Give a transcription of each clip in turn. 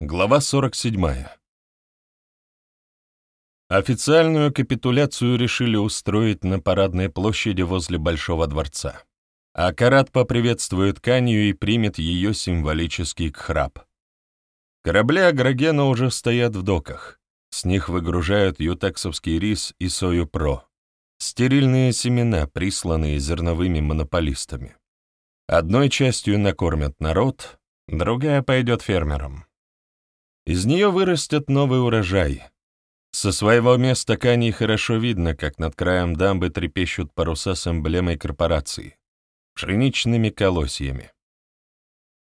Глава 47. Официальную капитуляцию решили устроить на парадной площади возле Большого дворца. А Карат поприветствует Канию и примет ее символический кхрап. Корабли Агрогена уже стоят в доках. С них выгружают ютексовский рис и сою-про. Стерильные семена, присланные зерновыми монополистами. Одной частью накормят народ, другая пойдет фермерам. Из нее вырастет новый урожай. Со своего места Кании хорошо видно, как над краем дамбы трепещут паруса с эмблемой корпорации — пшеничными колосьями.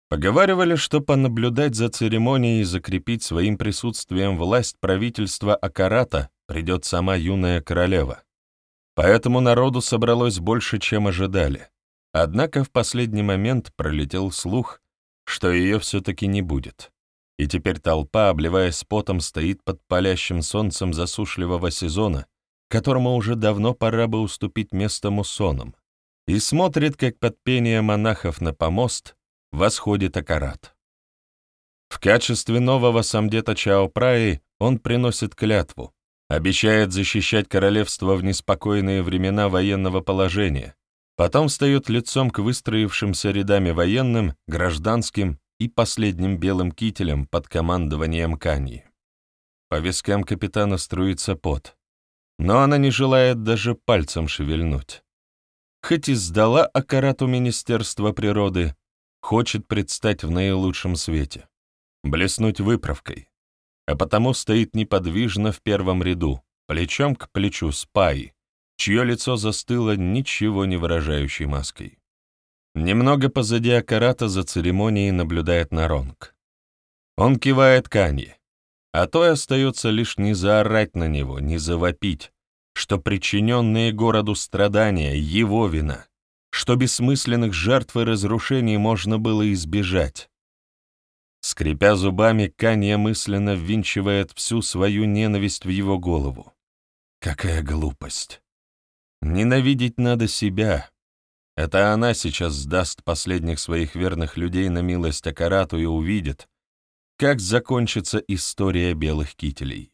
Поговаривали, что понаблюдать за церемонией и закрепить своим присутствием власть правительства Акарата придет сама юная королева. Поэтому народу собралось больше, чем ожидали. Однако в последний момент пролетел слух, что ее все-таки не будет и теперь толпа, обливаясь потом, стоит под палящим солнцем засушливого сезона, которому уже давно пора бы уступить место муссонам, и смотрит, как под пение монахов на помост восходит Акарат. В качестве нового самдета Чао Праи он приносит клятву, обещает защищать королевство в неспокойные времена военного положения, потом встает лицом к выстроившимся рядами военным, гражданским и последним белым кителем под командованием Каньи. По вискам капитана струится пот, но она не желает даже пальцем шевельнуть. Хоть и сдала Акарату Министерства природы, хочет предстать в наилучшем свете, блеснуть выправкой, а потому стоит неподвижно в первом ряду, плечом к плечу с Пай, чье лицо застыло ничего не выражающей маской. Немного позади Акарата за церемонией наблюдает Наронг. Он кивает Канье, а той остается лишь не заорать на него, не завопить, что причиненные городу страдания — его вина, что бессмысленных жертв и разрушений можно было избежать. Скрипя зубами, Канья мысленно ввинчивает всю свою ненависть в его голову. Какая глупость! Ненавидеть надо себя, это она сейчас сдаст последних своих верных людей на милость Акарату и увидит, как закончится история белых кителей.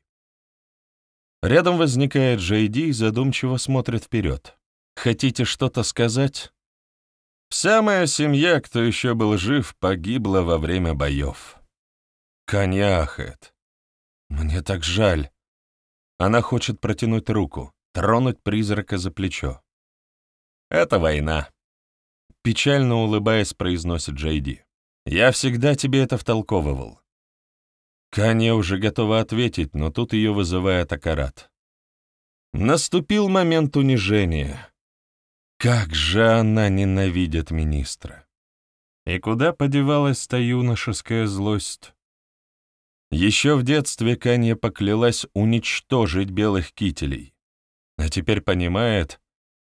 Рядом возникает Джейди и задумчиво смотрит вперед. «Хотите что-то сказать?» «Вся моя семья, кто еще был жив, погибла во время боев». Коняхет. Мне так жаль». Она хочет протянуть руку, тронуть призрака за плечо. «Это война», — печально улыбаясь, произносит Джейди. «Я всегда тебе это втолковывал». Канья уже готова ответить, но тут ее вызывает Акарат. Наступил момент унижения. Как же она ненавидит министра! И куда подевалась та юношеская злость? Еще в детстве Канья поклялась уничтожить белых кителей, а теперь понимает,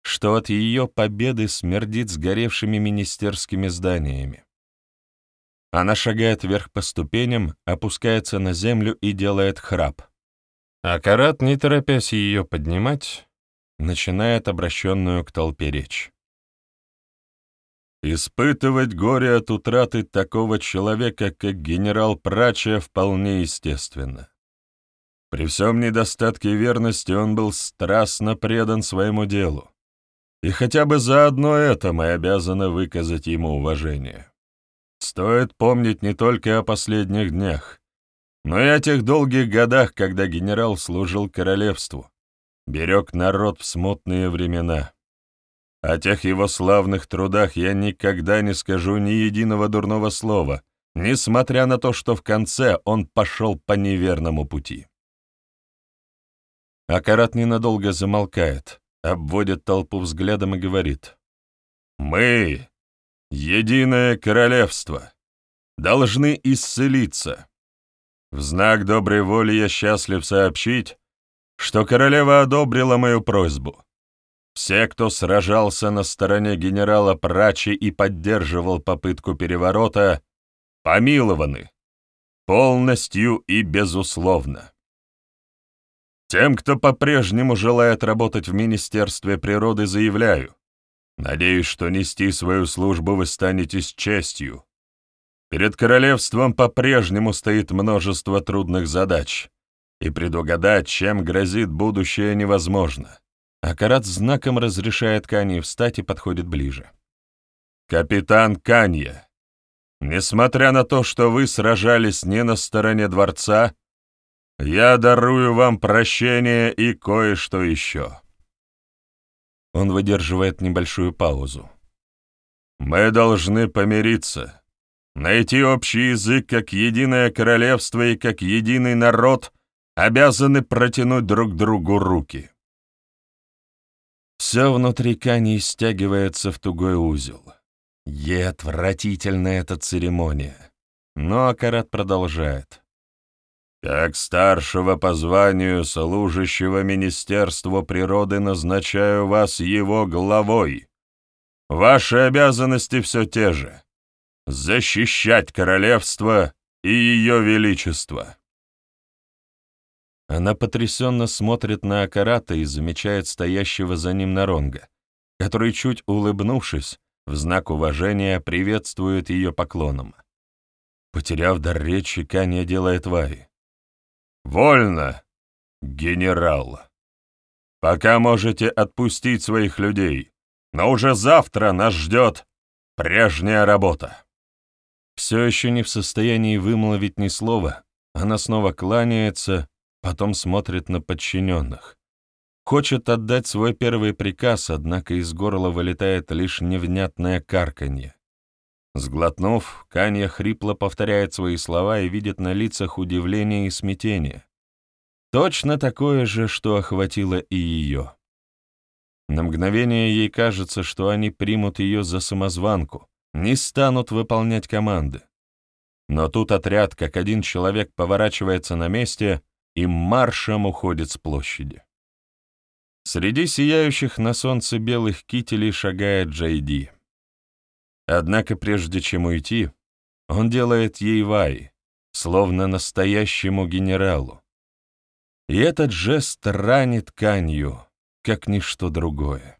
что от ее победы смердит сгоревшими министерскими зданиями. Она шагает вверх по ступеням, опускается на землю и делает храп. А Карат, не торопясь ее поднимать, начинает обращенную к толпе речь. Испытывать горе от утраты такого человека, как генерал Прача, вполне естественно. При всем недостатке верности он был страстно предан своему делу. И хотя бы за одно это мы обязаны выказать ему уважение. Стоит помнить не только о последних днях, но и о тех долгих годах, когда генерал служил королевству, берег народ в смутные времена. О тех его славных трудах я никогда не скажу ни единого дурного слова, несмотря на то, что в конце он пошел по неверному пути. Акарат ненадолго замолкает, обводит толпу взглядом и говорит. «Мы, единое королевство, должны исцелиться. В знак доброй воли я счастлив сообщить, что королева одобрила мою просьбу. Все, кто сражался на стороне генерала Прачи и поддерживал попытку переворота, помилованы, полностью и безусловно. Тем, кто по-прежнему желает работать в Министерстве природы, заявляю. Надеюсь, что нести свою службу вы станете с честью. Перед королевством по-прежнему стоит множество трудных задач, и предугадать, чем грозит будущее, невозможно. Акарат знаком разрешает Канье встать и подходит ближе. «Капитан Канье, несмотря на то, что вы сражались не на стороне дворца, я дарую вам прощение и кое-что еще». Он выдерживает небольшую паузу. «Мы должны помириться, найти общий язык как единое королевство и как единый народ, обязаны протянуть друг другу руки». Все внутри Кани стягивается в тугой узел. Ей отвратительна эта церемония. Но Акарат продолжает. «Как старшего по званию служащего Министерства природы назначаю вас его главой. Ваши обязанности все те же — защищать королевство и ее величество». Она потрясенно смотрит на Акарата и замечает стоящего за ним Наронга, который, чуть улыбнувшись, в знак уважения приветствует ее поклоном. Потеряв дар речи, Каня делает Ваи. «Вольно, генерал. Пока можете отпустить своих людей, но уже завтра нас ждет прежняя работа». Все еще не в состоянии вымолвить ни слова, она снова кланяется, потом смотрит на подчиненных. Хочет отдать свой первый приказ, однако из горла вылетает лишь невнятное карканье. Сглотнув, Канья хрипло повторяет свои слова и видит на лицах удивление и смятение. Точно такое же, что охватило и ее. На мгновение ей кажется, что они примут ее за самозванку, не станут выполнять команды. Но тут отряд, как один человек, поворачивается на месте и маршем уходит с площади. Среди сияющих на солнце белых кителей шагает Джейди. Однако прежде чем уйти, он делает ей вай, словно настоящему генералу. И этот жест ранит Канью, как ничто другое.